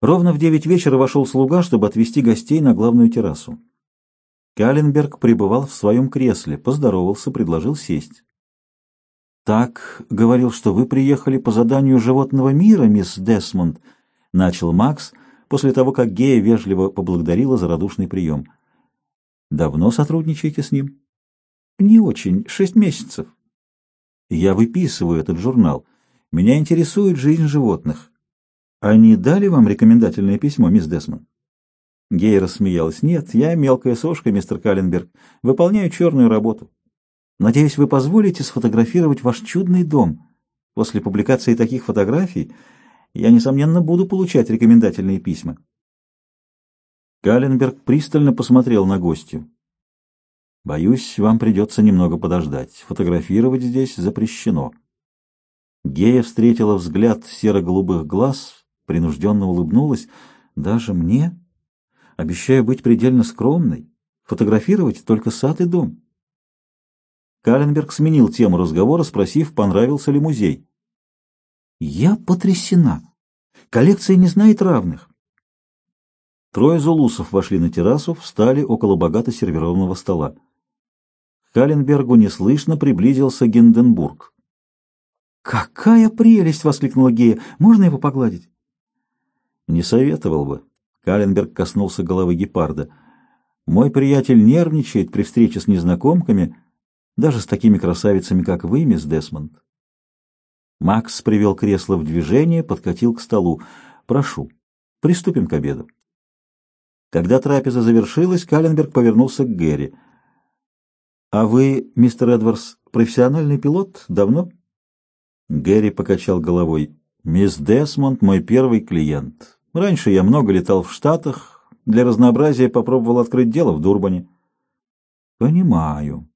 Ровно в девять вечера вошел слуга, чтобы отвезти гостей на главную террасу. Каленберг пребывал в своем кресле, поздоровался, предложил сесть. «Так, — говорил, — что вы приехали по заданию животного мира, мисс Десмонд», — начал Макс после того, как Гея вежливо поблагодарила за радушный прием. «Давно сотрудничаете с ним?» «Не очень. Шесть месяцев». «Я выписываю этот журнал. Меня интересует жизнь животных. Они дали вам рекомендательное письмо, мисс Десмонд?» Гея рассмеялась. «Нет, я мелкая сошка, мистер Калленберг. Выполняю черную работу. Надеюсь, вы позволите сфотографировать ваш чудный дом. После публикации таких фотографий я, несомненно, буду получать рекомендательные письма». Калленберг пристально посмотрел на гостью. «Боюсь, вам придется немного подождать. Фотографировать здесь запрещено». Гея встретила взгляд серо-голубых глаз, принужденно улыбнулась. «Даже мне?» Обещаю быть предельно скромной, фотографировать только сад и дом. Каленберг сменил тему разговора, спросив, понравился ли музей. Я потрясена. Коллекция не знает равных. Трое зулусов вошли на террасу, встали около богато сервированного стола. К Каленбергу неслышно приблизился Гинденбург. «Какая прелесть!» — воскликнула Гея. «Можно его погладить?» «Не советовал бы. Каленберг коснулся головы гепарда. «Мой приятель нервничает при встрече с незнакомками, даже с такими красавицами, как вы, мисс Десмонд». Макс привел кресло в движение, подкатил к столу. «Прошу, приступим к обеду». Когда трапеза завершилась, Каленберг повернулся к Гэри. «А вы, мистер Эдвардс, профессиональный пилот? Давно?» Гэри покачал головой. «Мисс Десмонд — мой первый клиент. Раньше я много летал в Штатах, для разнообразия попробовал открыть дело в Дурбане. Понимаю.